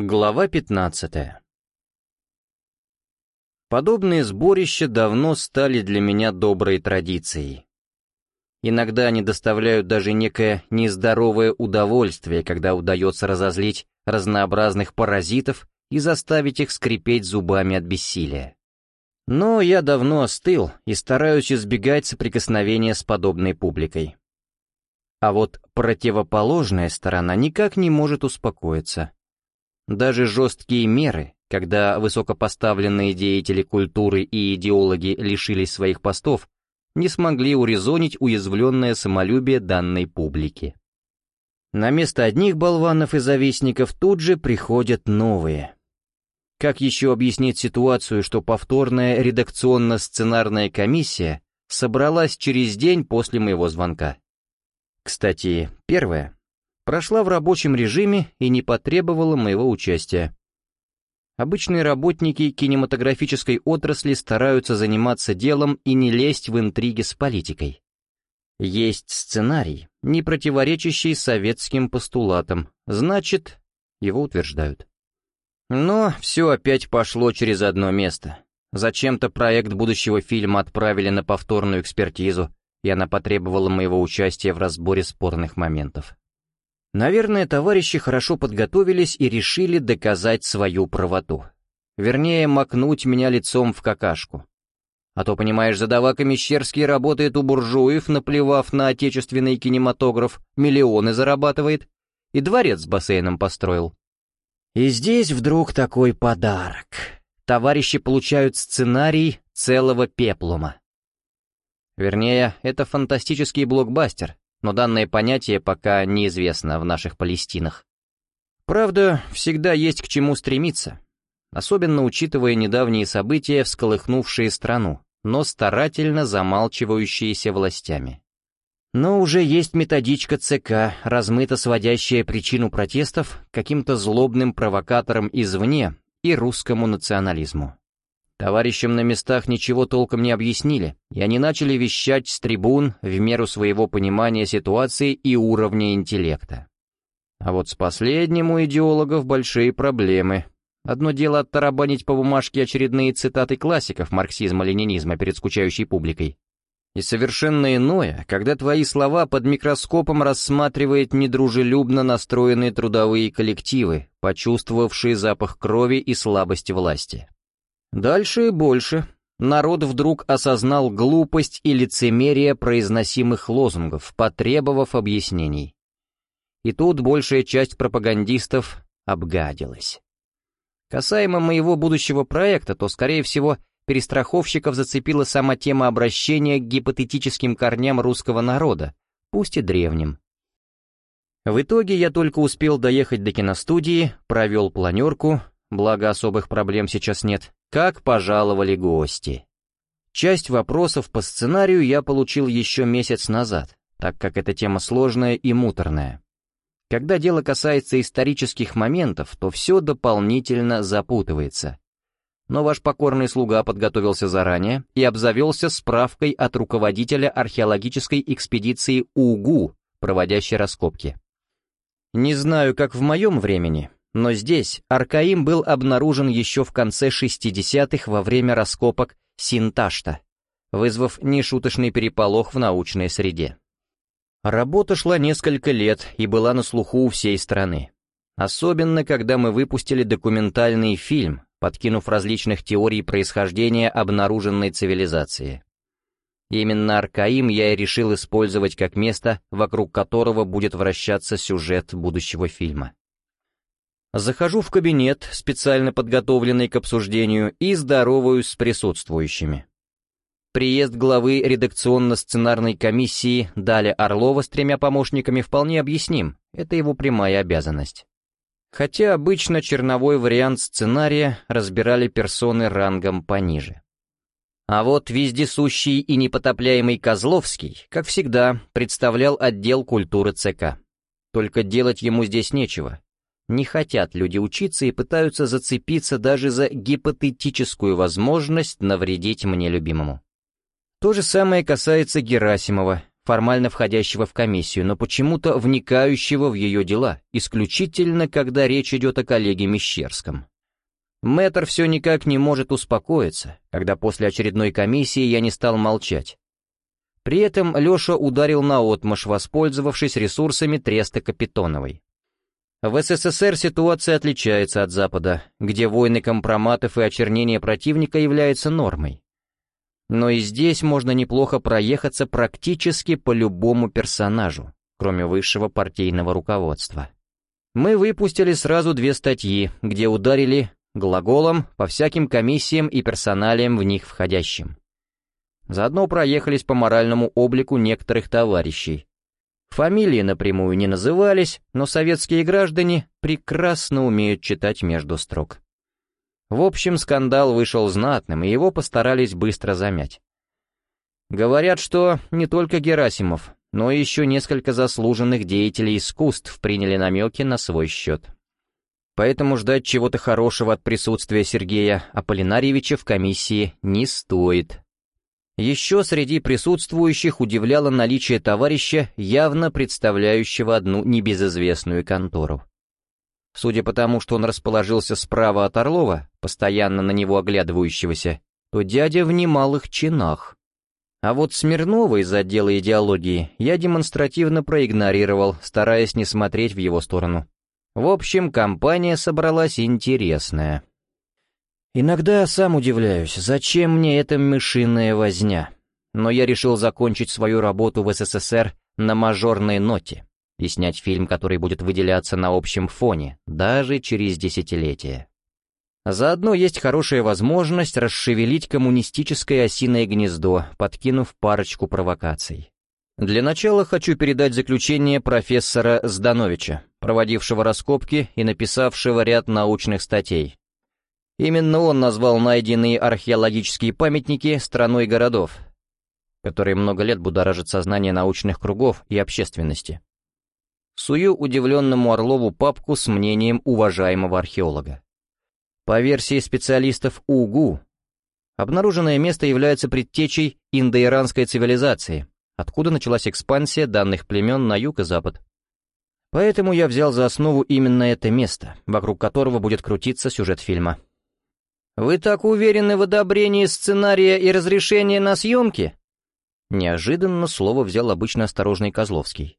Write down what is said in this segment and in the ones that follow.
Глава 15 Подобные сборища давно стали для меня доброй традицией. Иногда они доставляют даже некое нездоровое удовольствие, когда удается разозлить разнообразных паразитов и заставить их скрипеть зубами от бессилия. Но я давно остыл и стараюсь избегать соприкосновения с подобной публикой. А вот противоположная сторона никак не может успокоиться. Даже жесткие меры, когда высокопоставленные деятели культуры и идеологи лишились своих постов, не смогли урезонить уязвленное самолюбие данной публики. На место одних болванов и завистников тут же приходят новые. Как еще объяснить ситуацию, что повторная редакционно-сценарная комиссия собралась через день после моего звонка? Кстати, первое прошла в рабочем режиме и не потребовала моего участия. Обычные работники кинематографической отрасли стараются заниматься делом и не лезть в интриги с политикой. Есть сценарий, не противоречащий советским постулатам, значит, его утверждают. Но все опять пошло через одно место. Зачем-то проект будущего фильма отправили на повторную экспертизу, и она потребовала моего участия в разборе спорных моментов. Наверное, товарищи хорошо подготовились и решили доказать свою правоту. Вернее, макнуть меня лицом в какашку. А то, понимаешь, задавака Мещерский работает у буржуев, наплевав на отечественный кинематограф, миллионы зарабатывает, и дворец с бассейном построил. И здесь вдруг такой подарок. Товарищи получают сценарий целого пеплума. Вернее, это фантастический блокбастер, но данное понятие пока неизвестно в наших Палестинах. Правда, всегда есть к чему стремиться, особенно учитывая недавние события, всколыхнувшие страну, но старательно замалчивающиеся властями. Но уже есть методичка ЦК, размыто сводящая причину протестов каким-то злобным провокаторам извне и русскому национализму. Товарищам на местах ничего толком не объяснили, и они начали вещать с трибун в меру своего понимания ситуации и уровня интеллекта. А вот с последним у идеологов большие проблемы. Одно дело оттарабанить по бумажке очередные цитаты классиков марксизма-ленинизма перед скучающей публикой. И совершенно иное, когда твои слова под микроскопом рассматривает недружелюбно настроенные трудовые коллективы, почувствовавшие запах крови и слабость власти. Дальше и больше. Народ вдруг осознал глупость и лицемерие произносимых лозунгов, потребовав объяснений. И тут большая часть пропагандистов обгадилась. Касаемо моего будущего проекта, то, скорее всего, перестраховщиков зацепила сама тема обращения к гипотетическим корням русского народа, пусть и древним. В итоге я только успел доехать до киностудии, провел планерку, благо особых проблем сейчас нет, как пожаловали гости. Часть вопросов по сценарию я получил еще месяц назад, так как эта тема сложная и муторная. Когда дело касается исторических моментов, то все дополнительно запутывается. Но ваш покорный слуга подготовился заранее и обзавелся справкой от руководителя археологической экспедиции УГУ, проводящей раскопки. Не знаю, как в моем времени, но здесь Аркаим был обнаружен еще в конце 60-х во время раскопок Синташта, вызвав нешуточный переполох в научной среде. Работа шла несколько лет и была на слуху у всей страны. Особенно, когда мы выпустили документальный фильм, подкинув различных теорий происхождения обнаруженной цивилизации. Именно Аркаим я и решил использовать как место, вокруг которого будет вращаться сюжет будущего фильма. Захожу в кабинет, специально подготовленный к обсуждению, и здороваюсь с присутствующими. Приезд главы редакционно-сценарной комиссии Даля Орлова с тремя помощниками вполне объясним, это его прямая обязанность. Хотя обычно черновой вариант сценария разбирали персоны рангом пониже. А вот вездесущий и непотопляемый Козловский, как всегда, представлял отдел культуры ЦК. Только делать ему здесь нечего, не хотят люди учиться и пытаются зацепиться даже за гипотетическую возможность навредить мне любимому. То же самое касается Герасимова, формально входящего в комиссию, но почему-то вникающего в ее дела, исключительно когда речь идет о коллеге Мещерском. Мэтр все никак не может успокоиться, когда после очередной комиссии я не стал молчать. При этом Леша ударил наотмашь, воспользовавшись ресурсами Треста Капитоновой. В СССР ситуация отличается от Запада, где войны компроматов и очернение противника являются нормой. Но и здесь можно неплохо проехаться практически по любому персонажу, кроме высшего партийного руководства. Мы выпустили сразу две статьи, где ударили глаголом по всяким комиссиям и персоналиям в них входящим. Заодно проехались по моральному облику некоторых товарищей. Фамилии напрямую не назывались, но советские граждане прекрасно умеют читать между строк. В общем, скандал вышел знатным, и его постарались быстро замять. Говорят, что не только Герасимов, но еще несколько заслуженных деятелей искусств приняли намеки на свой счет. Поэтому ждать чего-то хорошего от присутствия Сергея Аполлинарьевича в комиссии не стоит. Еще среди присутствующих удивляло наличие товарища, явно представляющего одну небезызвестную контору. Судя по тому, что он расположился справа от Орлова, постоянно на него оглядывающегося, то дядя в немалых чинах. А вот Смирнова из отдела идеологии я демонстративно проигнорировал, стараясь не смотреть в его сторону. В общем, компания собралась интересная. Иногда сам удивляюсь, зачем мне эта мышиная возня. Но я решил закончить свою работу в СССР на мажорной ноте и снять фильм, который будет выделяться на общем фоне, даже через десятилетия. Заодно есть хорошая возможность расшевелить коммунистическое осиное гнездо, подкинув парочку провокаций. Для начала хочу передать заключение профессора Здановича, проводившего раскопки и написавшего ряд научных статей. Именно он назвал найденные археологические памятники страной городов, которые много лет будоражат сознание научных кругов и общественности. Сую удивленному Орлову папку с мнением уважаемого археолога. По версии специалистов УГУ, обнаруженное место является предтечей индоиранской цивилизации, откуда началась экспансия данных племен на юг и запад. Поэтому я взял за основу именно это место, вокруг которого будет крутиться сюжет фильма. «Вы так уверены в одобрении сценария и разрешении на съемки?» Неожиданно слово взял обычно осторожный Козловский.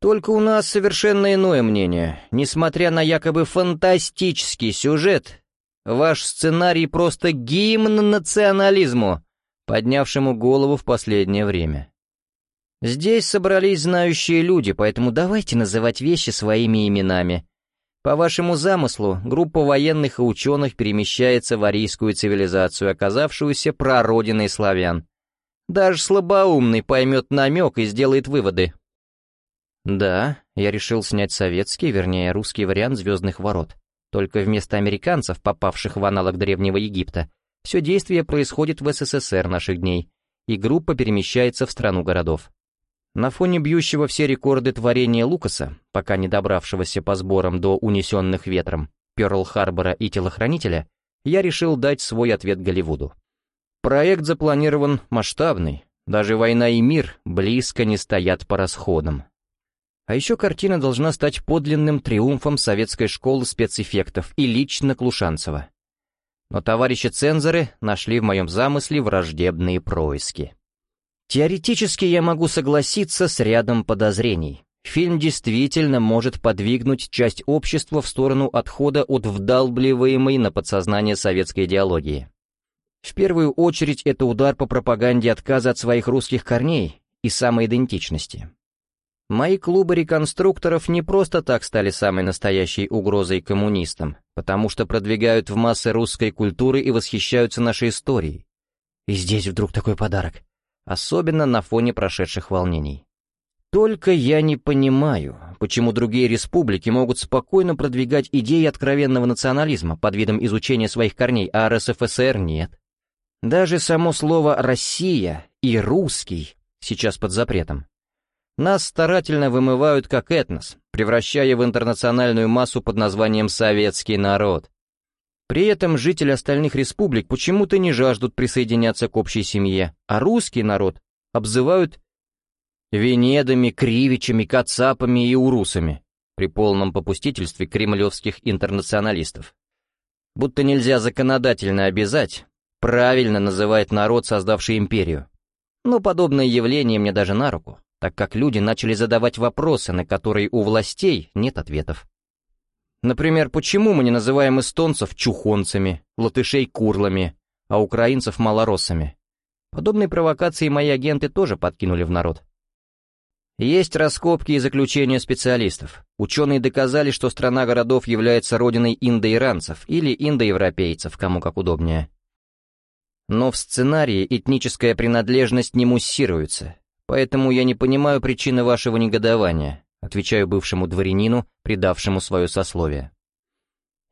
Только у нас совершенно иное мнение. Несмотря на якобы фантастический сюжет, ваш сценарий просто гимн национализму, поднявшему голову в последнее время. Здесь собрались знающие люди, поэтому давайте называть вещи своими именами. По вашему замыслу, группа военных и ученых перемещается в арийскую цивилизацию, оказавшуюся прародиной славян. Даже слабоумный поймет намек и сделает выводы. Да, я решил снять советский, вернее, русский вариант «Звездных ворот». Только вместо американцев, попавших в аналог Древнего Египта, все действие происходит в СССР наших дней, и группа перемещается в страну городов. На фоне бьющего все рекорды творения Лукаса, пока не добравшегося по сборам до унесенных ветром, Пёрл-Харбора и Телохранителя, я решил дать свой ответ Голливуду. Проект запланирован масштабный, даже «Война и мир» близко не стоят по расходам. А еще картина должна стать подлинным триумфом советской школы спецэффектов и лично Клушанцева. Но товарищи-цензоры нашли в моем замысле враждебные происки. Теоретически я могу согласиться с рядом подозрений. Фильм действительно может подвигнуть часть общества в сторону отхода от вдалбливаемой на подсознание советской идеологии. В первую очередь это удар по пропаганде отказа от своих русских корней и самоидентичности. Мои клубы реконструкторов не просто так стали самой настоящей угрозой коммунистам, потому что продвигают в массы русской культуры и восхищаются нашей историей. И здесь вдруг такой подарок, особенно на фоне прошедших волнений. Только я не понимаю, почему другие республики могут спокойно продвигать идеи откровенного национализма под видом изучения своих корней, а РСФСР нет. Даже само слово «Россия» и «русский» сейчас под запретом. Нас старательно вымывают как этнос, превращая в интернациональную массу под названием «советский народ». При этом жители остальных республик почему-то не жаждут присоединяться к общей семье, а русский народ обзывают Венедами, Кривичами, Кацапами и Урусами при полном попустительстве кремлевских интернационалистов. Будто нельзя законодательно обязать, правильно называть народ, создавший империю. Но подобное явление мне даже на руку, так как люди начали задавать вопросы, на которые у властей нет ответов. Например, почему мы не называем эстонцев чухонцами, латышей курлами, а украинцев малороссами? Подобные провокации мои агенты тоже подкинули в народ. Есть раскопки и заключения специалистов. Ученые доказали, что страна городов является родиной индоиранцев или индоевропейцев, кому как удобнее. Но в сценарии этническая принадлежность не муссируется, поэтому я не понимаю причины вашего негодования, отвечаю бывшему дворянину, предавшему свое сословие.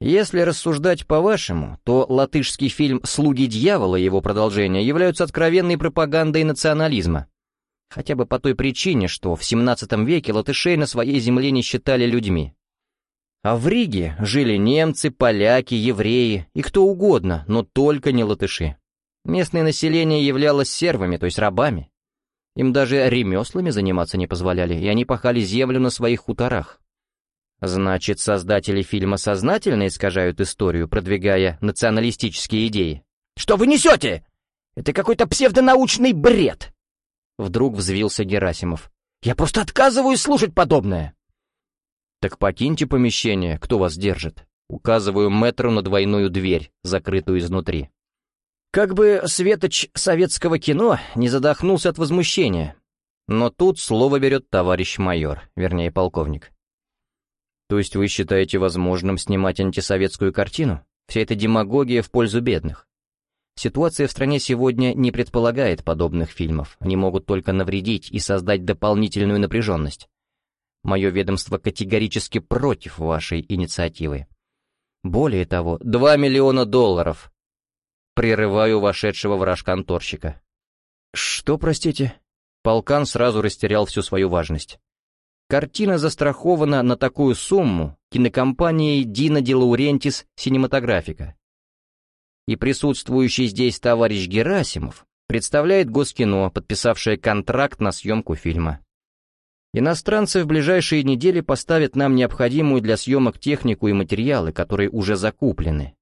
Если рассуждать по-вашему, то латышский фильм «Слуги дьявола» и его продолжение являются откровенной пропагандой национализма. Хотя бы по той причине, что в 17 веке латышей на своей земле не считали людьми. А в Риге жили немцы, поляки, евреи и кто угодно, но только не латыши. Местное население являлось сервами, то есть рабами. Им даже ремеслами заниматься не позволяли, и они пахали землю на своих хуторах. Значит, создатели фильма сознательно искажают историю, продвигая националистические идеи. «Что вы несете? Это какой-то псевдонаучный бред!» Вдруг взвился Герасимов. «Я просто отказываюсь слушать подобное!» «Так покиньте помещение, кто вас держит?» Указываю мэтру на двойную дверь, закрытую изнутри. Как бы светоч советского кино не задохнулся от возмущения. Но тут слово берет товарищ майор, вернее полковник. То есть вы считаете возможным снимать антисоветскую картину? Вся эта демагогия в пользу бедных. Ситуация в стране сегодня не предполагает подобных фильмов, они могут только навредить и создать дополнительную напряженность. Мое ведомство категорически против вашей инициативы. Более того, 2 миллиона долларов Прерываю вошедшего в раж конторщика. «Что, простите?» Полкан сразу растерял всю свою важность. Картина застрахована на такую сумму кинокомпанией Дина Де Лаурентис Синематографика. И присутствующий здесь товарищ Герасимов представляет Госкино, подписавшее контракт на съемку фильма. Иностранцы в ближайшие недели поставят нам необходимую для съемок технику и материалы, которые уже закуплены.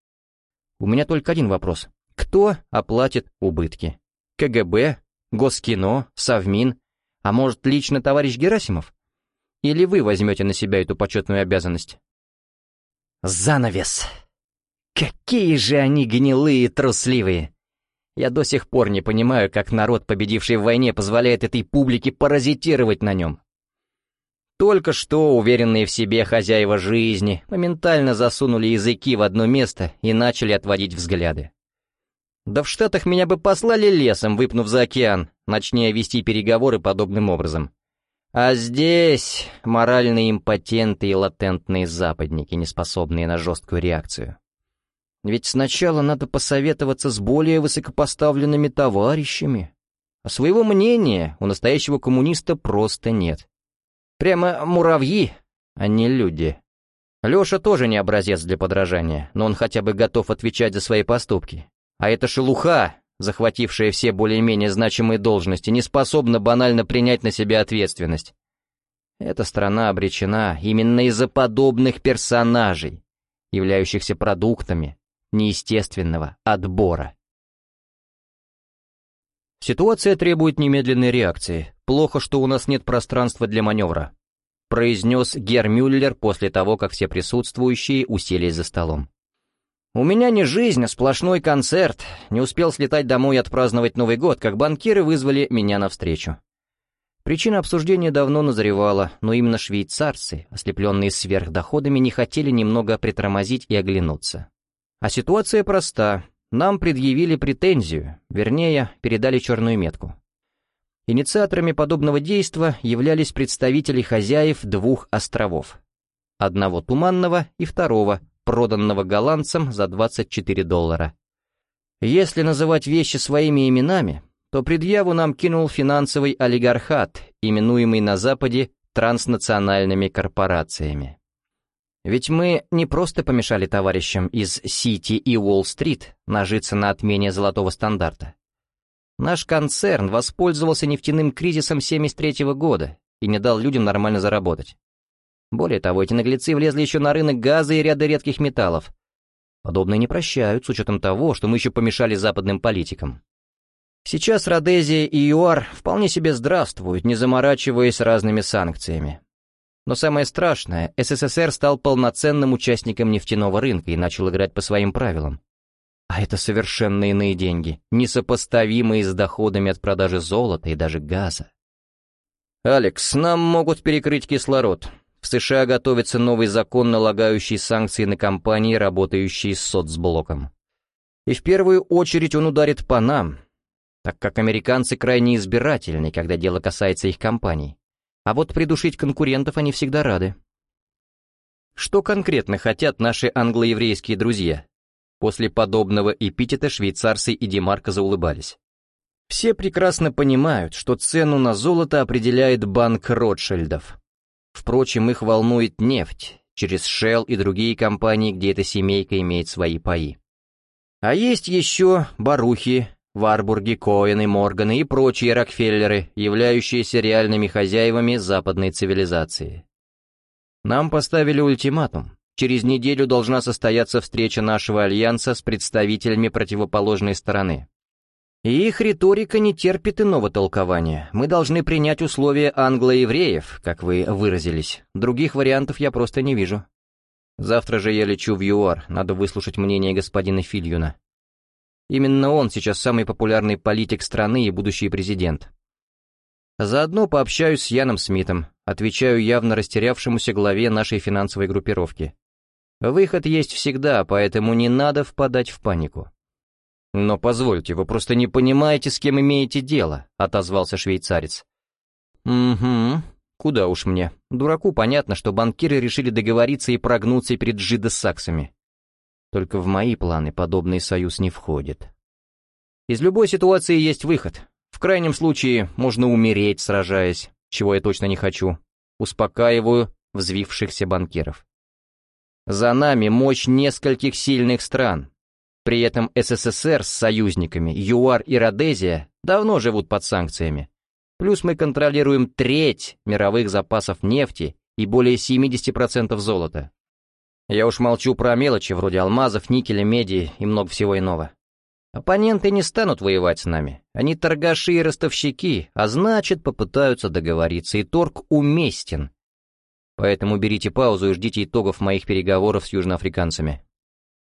У меня только один вопрос. Кто оплатит убытки? КГБ? Госкино? Совмин? А может, лично товарищ Герасимов? Или вы возьмете на себя эту почетную обязанность? Занавес! Какие же они гнилые и трусливые! Я до сих пор не понимаю, как народ, победивший в войне, позволяет этой публике паразитировать на нем. Только что уверенные в себе хозяева жизни моментально засунули языки в одно место и начали отводить взгляды. Да в Штатах меня бы послали лесом, выпнув за океан, начнее вести переговоры подобным образом. А здесь моральные импотенты и латентные западники, не способные на жесткую реакцию. Ведь сначала надо посоветоваться с более высокопоставленными товарищами. А своего мнения у настоящего коммуниста просто нет. Прямо муравьи, а не люди. Леша тоже не образец для подражания, но он хотя бы готов отвечать за свои поступки. А эта шелуха, захватившая все более-менее значимые должности, не способна банально принять на себя ответственность. Эта страна обречена именно из-за подобных персонажей, являющихся продуктами неестественного отбора. Ситуация требует немедленной реакции. Плохо, что у нас нет пространства для маневра, произнес Гермюллер после того, как все присутствующие уселись за столом. У меня не жизнь, а сплошной концерт. Не успел слетать домой и отпраздновать Новый год, как банкиры вызвали меня навстречу. Причина обсуждения давно назревала, но именно швейцарцы, ослепленные сверхдоходами, не хотели немного притормозить и оглянуться. А ситуация проста. Нам предъявили претензию, вернее, передали черную метку. Инициаторами подобного действа являлись представители хозяев двух островов. Одного туманного и второго, проданного голландцам за 24 доллара. Если называть вещи своими именами, то предъяву нам кинул финансовый олигархат, именуемый на Западе транснациональными корпорациями. Ведь мы не просто помешали товарищам из Сити и Уолл-стрит нажиться на отмене золотого стандарта. Наш концерн воспользовался нефтяным кризисом 73 года и не дал людям нормально заработать. Более того, эти наглецы влезли еще на рынок газа и ряда редких металлов. Подобное не прощают, с учетом того, что мы еще помешали западным политикам. Сейчас Родезия и ЮАР вполне себе здравствуют, не заморачиваясь разными санкциями. Но самое страшное, СССР стал полноценным участником нефтяного рынка и начал играть по своим правилам. А это совершенно иные деньги, несопоставимые с доходами от продажи золота и даже газа. «Алекс, нам могут перекрыть кислород. В США готовится новый закон, налагающий санкции на компании, работающие с соцблоком. И в первую очередь он ударит по нам, так как американцы крайне избирательны, когда дело касается их компаний. А вот придушить конкурентов они всегда рады. Что конкретно хотят наши англоеврейские друзья? После подобного эпитета швейцарцы и Демарко заулыбались. Все прекрасно понимают, что цену на золото определяет банк Ротшильдов. Впрочем, их волнует нефть, через Shell и другие компании, где эта семейка имеет свои паи. А есть еще барухи, Варбурги, Коэны, Морганы и прочие Рокфеллеры, являющиеся реальными хозяевами западной цивилизации. Нам поставили ультиматум. Через неделю должна состояться встреча нашего альянса с представителями противоположной стороны. И их риторика не терпит иного толкования. Мы должны принять условия англо-евреев, как вы выразились. Других вариантов я просто не вижу. Завтра же я лечу в ЮАР, надо выслушать мнение господина Фильюна. Именно он сейчас самый популярный политик страны и будущий президент. Заодно пообщаюсь с Яном Смитом, отвечаю явно растерявшемуся главе нашей финансовой группировки. Выход есть всегда, поэтому не надо впадать в панику. «Но позвольте, вы просто не понимаете, с кем имеете дело», — отозвался швейцарец. «Угу, куда уж мне. Дураку понятно, что банкиры решили договориться и прогнуться перед жидосаксами. Только в мои планы подобный союз не входит. Из любой ситуации есть выход. В крайнем случае можно умереть, сражаясь, чего я точно не хочу. Успокаиваю взвившихся банкиров. За нами мощь нескольких сильных стран. При этом СССР с союзниками, ЮАР и Родезия давно живут под санкциями. Плюс мы контролируем треть мировых запасов нефти и более 70% золота. Я уж молчу про мелочи вроде алмазов, никеля, меди и много всего иного. Оппоненты не станут воевать с нами. Они торгаши и ростовщики, а значит, попытаются договориться, и торг уместен. Поэтому берите паузу и ждите итогов моих переговоров с южноафриканцами.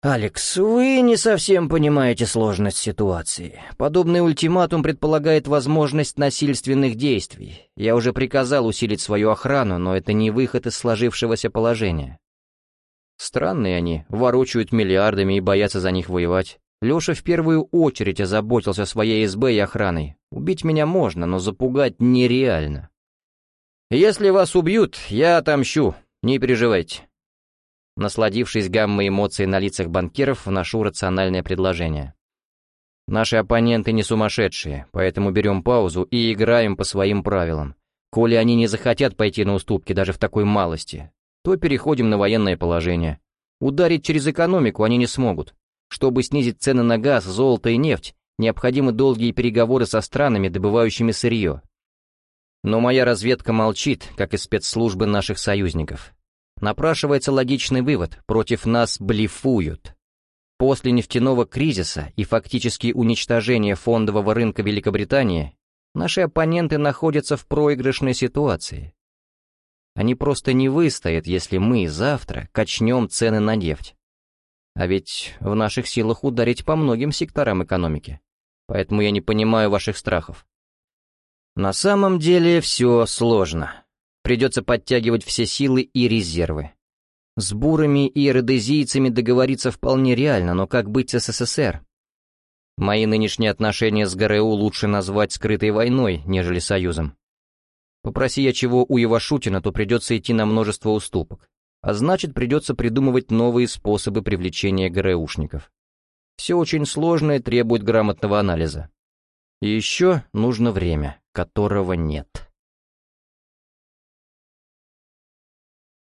«Алекс, вы не совсем понимаете сложность ситуации. Подобный ультиматум предполагает возможность насильственных действий. Я уже приказал усилить свою охрану, но это не выход из сложившегося положения. Странные они, ворочают миллиардами и боятся за них воевать. Леша в первую очередь озаботился своей СБ и охраной. Убить меня можно, но запугать нереально. Если вас убьют, я отомщу, не переживайте. Насладившись гаммой эмоций на лицах банкиров, вношу рациональное предложение. Наши оппоненты не сумасшедшие, поэтому берем паузу и играем по своим правилам. Коли они не захотят пойти на уступки даже в такой малости, то переходим на военное положение. Ударить через экономику они не смогут. Чтобы снизить цены на газ, золото и нефть, необходимы долгие переговоры со странами, добывающими сырье. Но моя разведка молчит, как и спецслужбы наших союзников. Напрашивается логичный вывод, против нас блефуют. После нефтяного кризиса и фактически уничтожения фондового рынка Великобритании, наши оппоненты находятся в проигрышной ситуации. Они просто не выстоят, если мы завтра качнем цены на нефть. А ведь в наших силах ударить по многим секторам экономики. Поэтому я не понимаю ваших страхов. На самом деле все сложно. Придется подтягивать все силы и резервы. С бурами и родезийцами договориться вполне реально, но как быть с СССР? Мои нынешние отношения с ГРУ лучше назвать скрытой войной, нежели союзом. Попроси я чего у Ивашутина, то придется идти на множество уступок. А значит, придется придумывать новые способы привлечения ГРУшников. Все очень сложное требует грамотного анализа. И еще нужно время, которого нет.